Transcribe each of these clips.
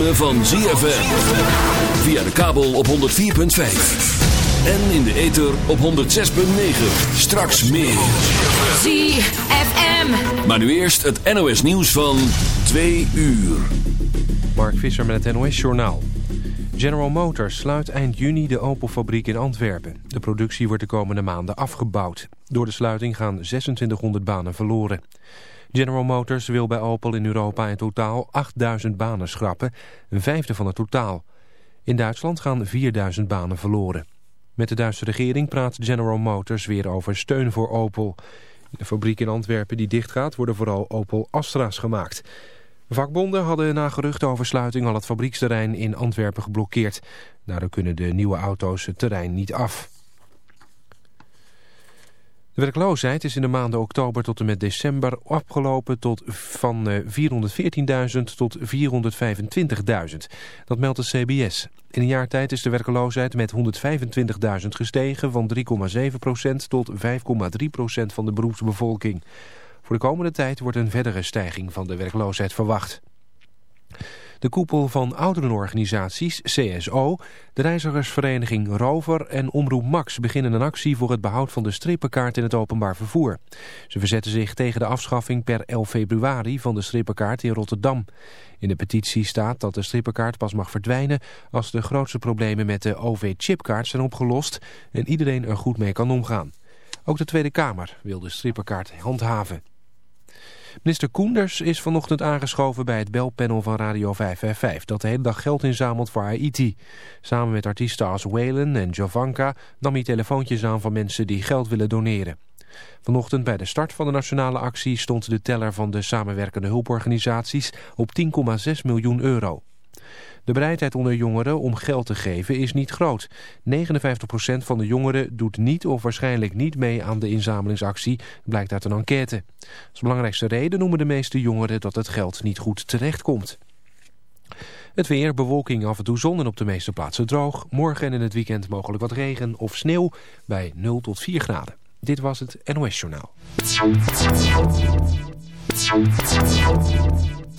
ritme van ZFM. Via de kabel op 104.5. En in de ether op 106.9. Straks meer. ZFM. Maar nu eerst het NOS nieuws van 2 uur. Mark Visser met het NOS Journaal. General Motors sluit eind juni de Opel-fabriek in Antwerpen. De productie wordt de komende maanden afgebouwd. Door de sluiting gaan 2600 banen verloren. General Motors wil bij Opel in Europa in totaal 8000 banen schrappen, een vijfde van het totaal. In Duitsland gaan 4000 banen verloren. Met de Duitse regering praat General Motors weer over steun voor Opel. In de fabriek in Antwerpen die dichtgaat worden vooral Opel Astra's gemaakt. Vakbonden hadden na geruchten over sluiting al het fabrieksterrein in Antwerpen geblokkeerd. Daardoor kunnen de nieuwe auto's het terrein niet af. De werkloosheid is in de maanden oktober tot en met december opgelopen tot van 414.000 tot 425.000. Dat meldt de CBS. In een jaar tijd is de werkloosheid met 125.000 gestegen van 3,7% tot 5,3% van de beroepsbevolking. Voor de komende tijd wordt een verdere stijging van de werkloosheid verwacht. De koepel van ouderenorganisaties, CSO, de reizigersvereniging Rover en Omroep Max beginnen een actie voor het behoud van de strippenkaart in het openbaar vervoer. Ze verzetten zich tegen de afschaffing per 11 februari van de strippenkaart in Rotterdam. In de petitie staat dat de strippenkaart pas mag verdwijnen als de grootste problemen met de OV-chipkaart zijn opgelost en iedereen er goed mee kan omgaan. Ook de Tweede Kamer wil de strippenkaart handhaven. Minister Koenders is vanochtend aangeschoven bij het belpanel van Radio 555... dat de hele dag geld inzamelt voor Haiti. Samen met artiesten als Waylon en Jovanka nam hij telefoontjes aan van mensen die geld willen doneren. Vanochtend bij de start van de nationale actie stond de teller van de samenwerkende hulporganisaties op 10,6 miljoen euro. De bereidheid onder jongeren om geld te geven is niet groot. 59% van de jongeren doet niet of waarschijnlijk niet mee aan de inzamelingsactie, blijkt uit een enquête. Als belangrijkste reden noemen de meeste jongeren dat het geld niet goed terechtkomt. Het weer, bewolking af en toe zon en op de meeste plaatsen droog. Morgen en in het weekend mogelijk wat regen of sneeuw bij 0 tot 4 graden. Dit was het NOS Journaal.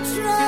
try.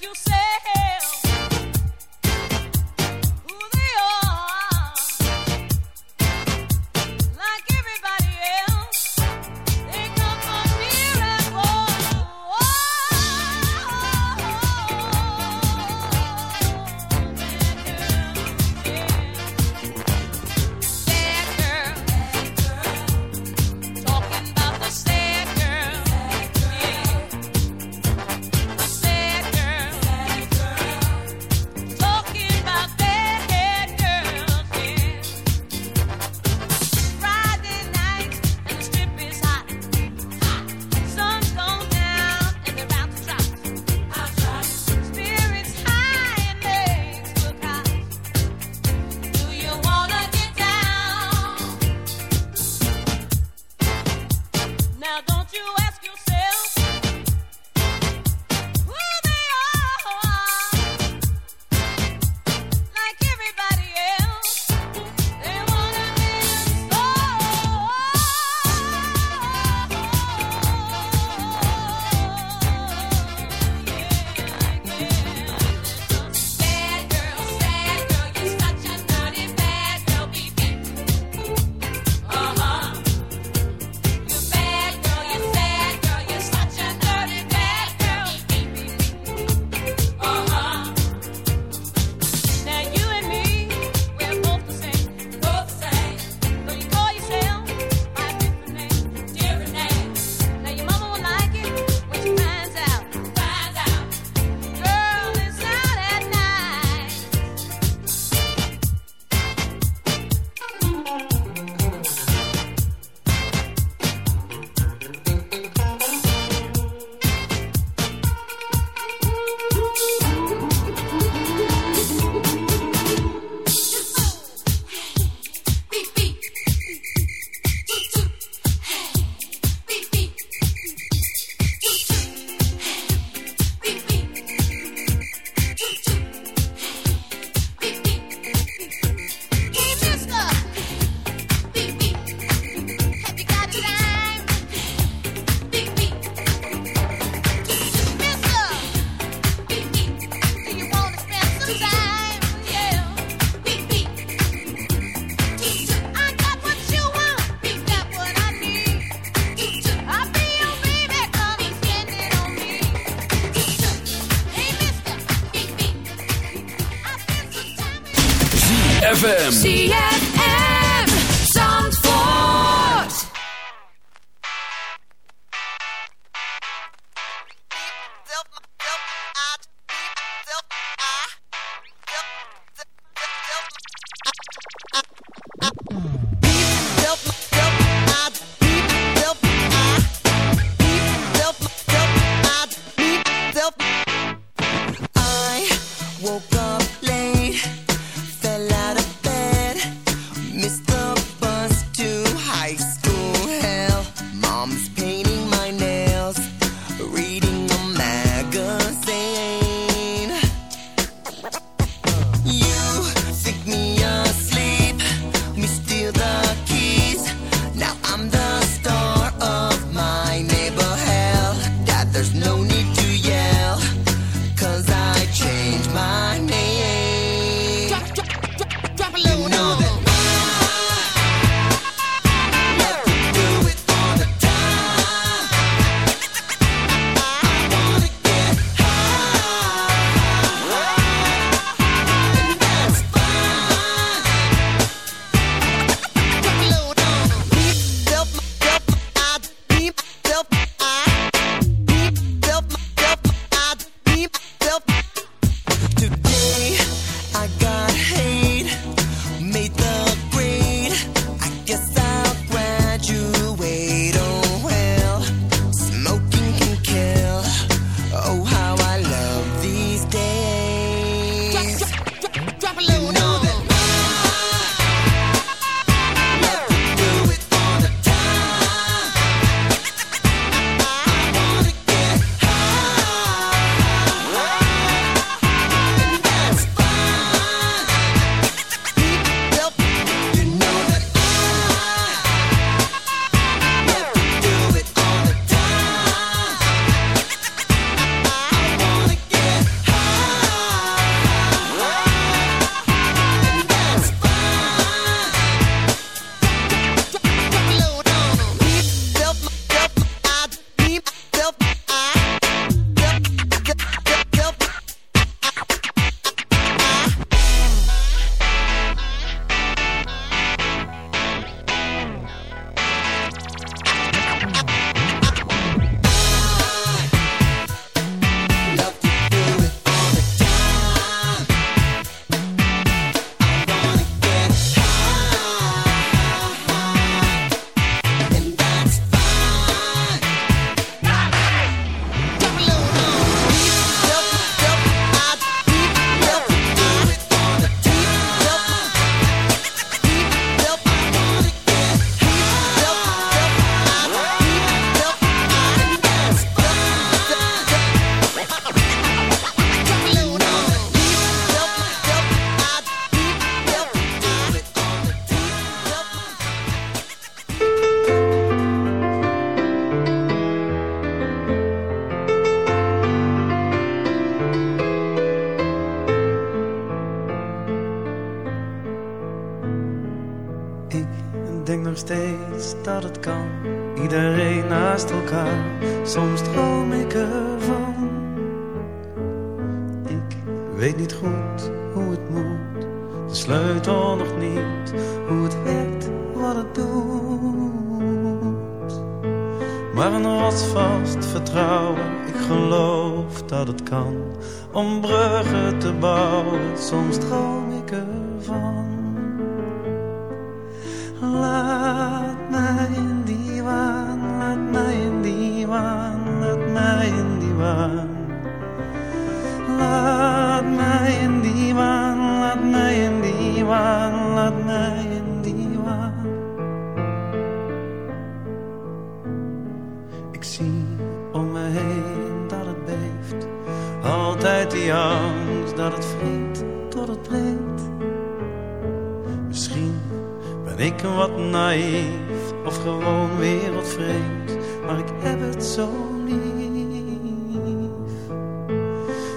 ZFM.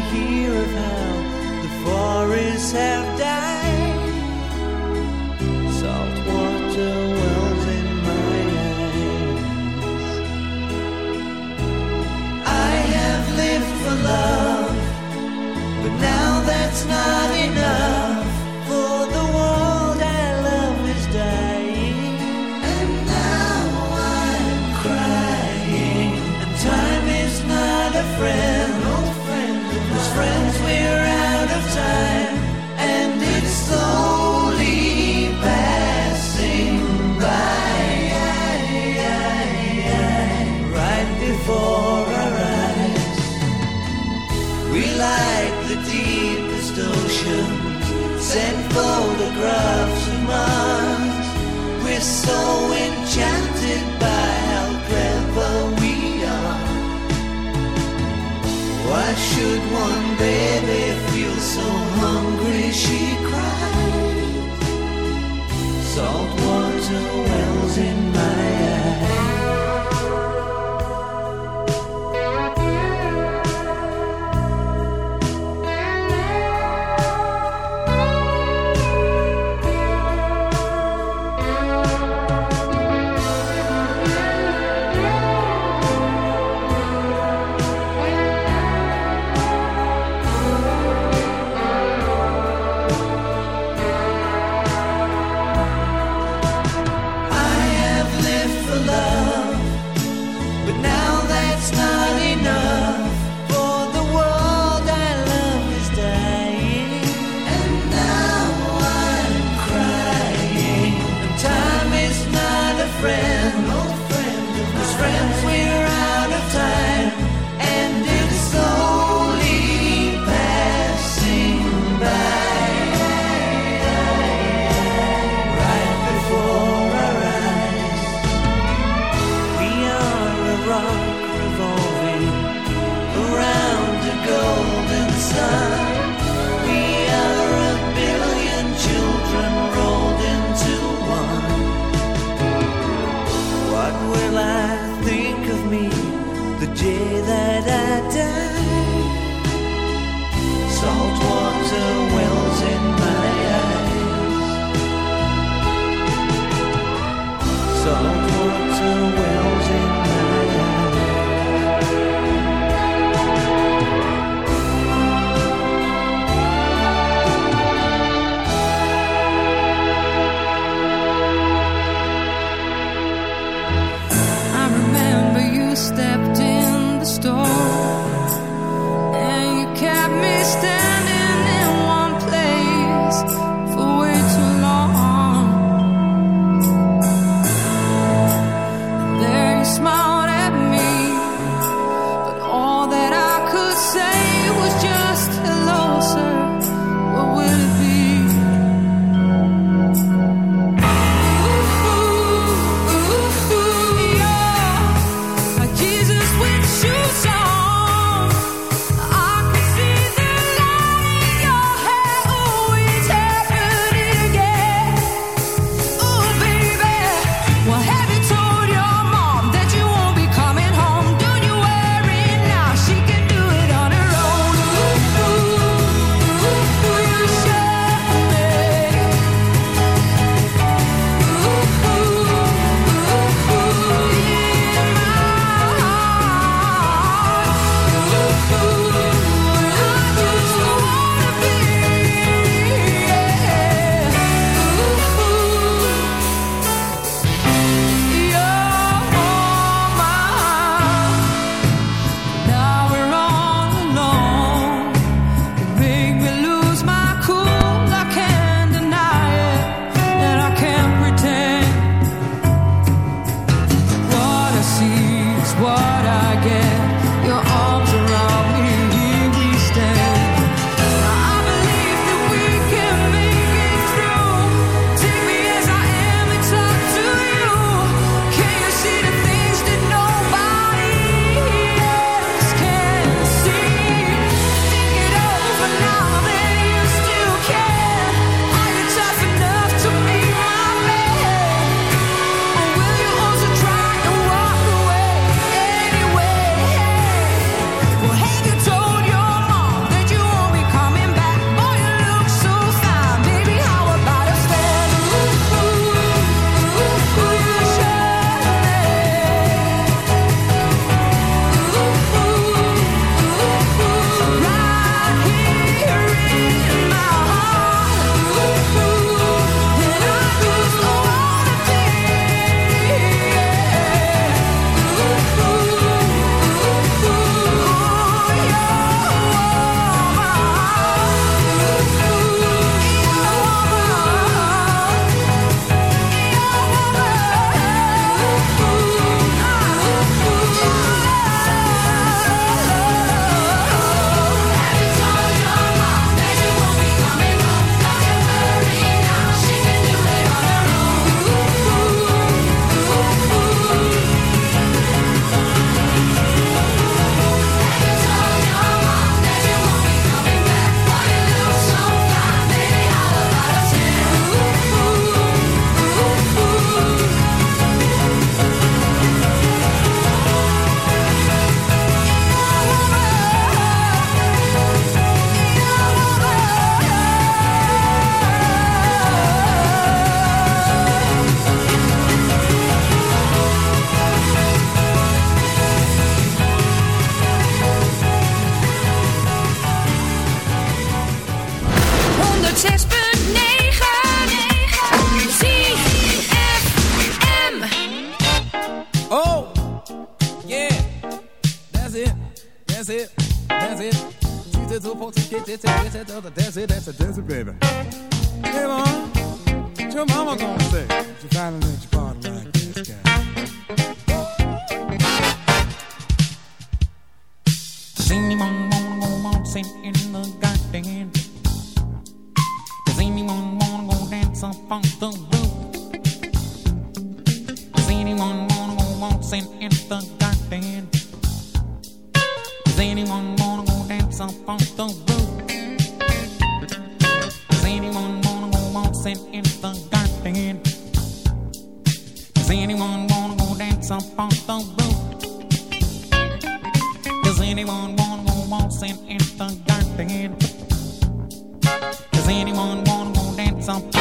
hear of how the forests have anyone wanna go waltzing in the garden? Does anyone wanna go dance on?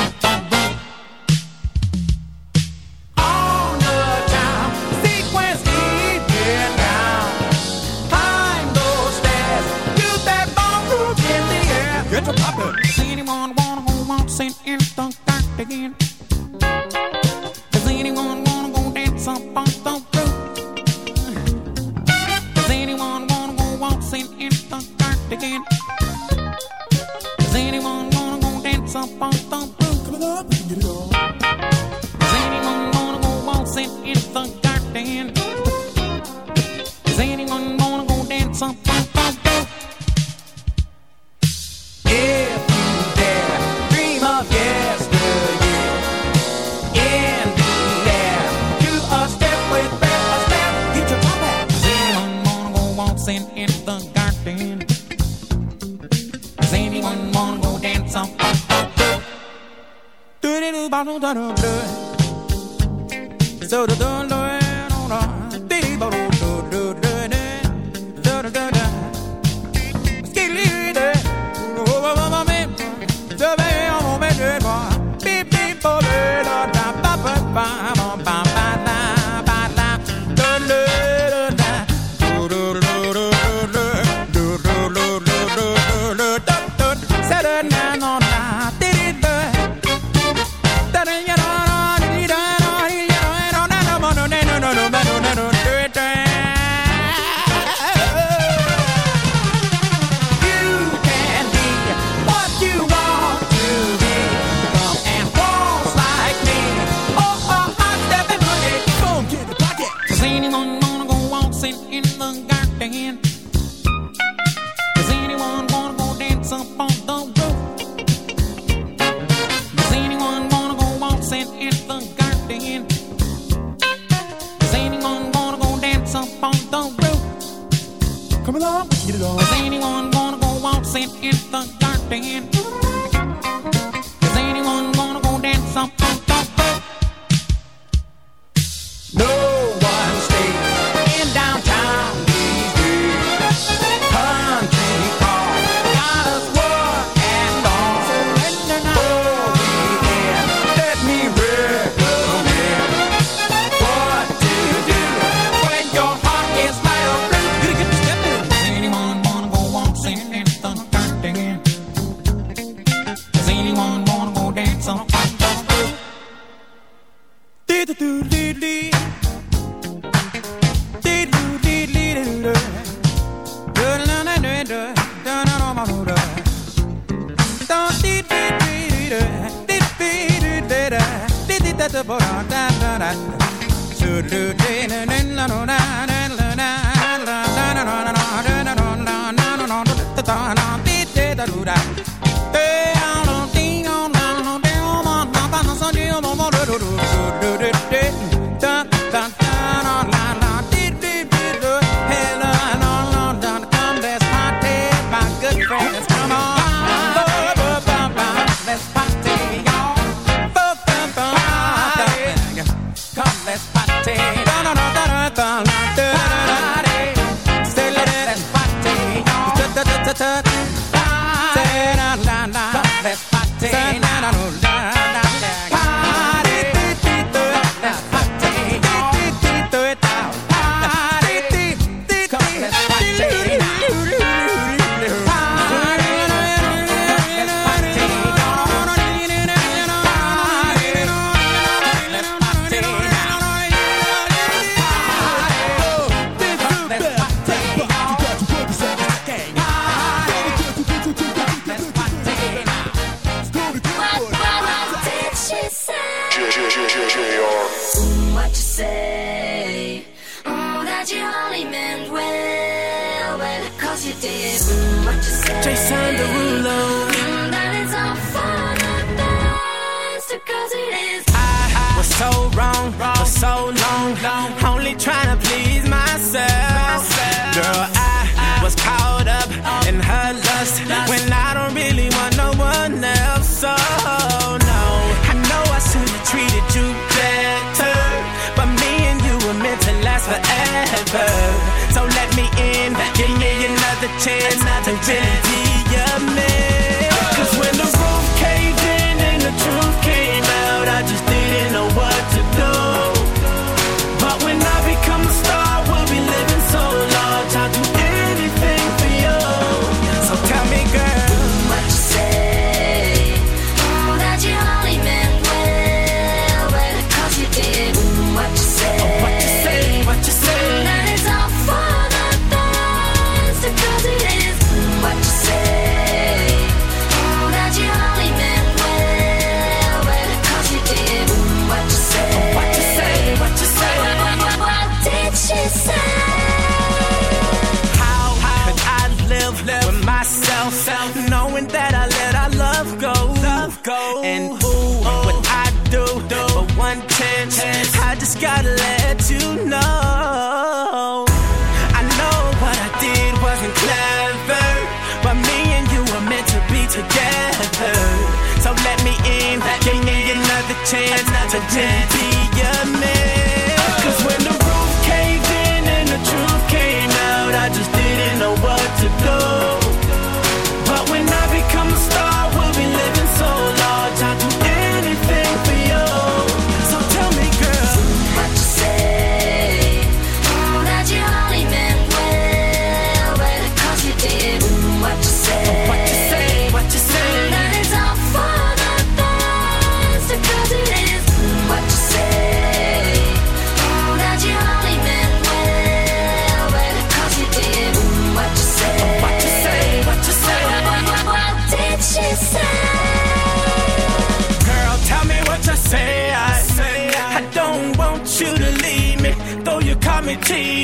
gente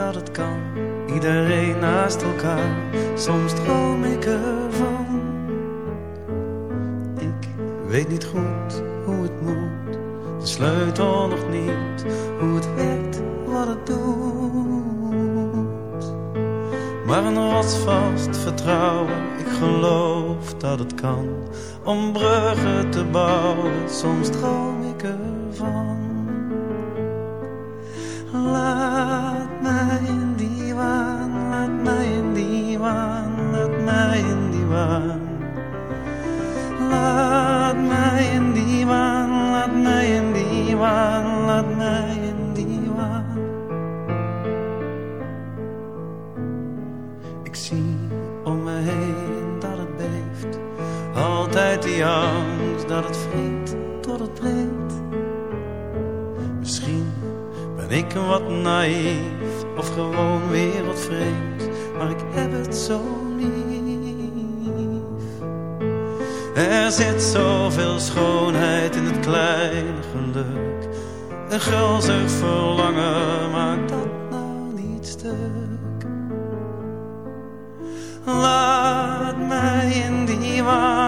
dat het kan. angst dat het vriend tot het breekt. Misschien ben ik wat naïef of gewoon wereldvreemd, maar ik heb het zo lief. Er zit zoveel schoonheid in het kleine geluk. Een gulzig verlangen maakt dat nou niet stuk. Laat mij in die waar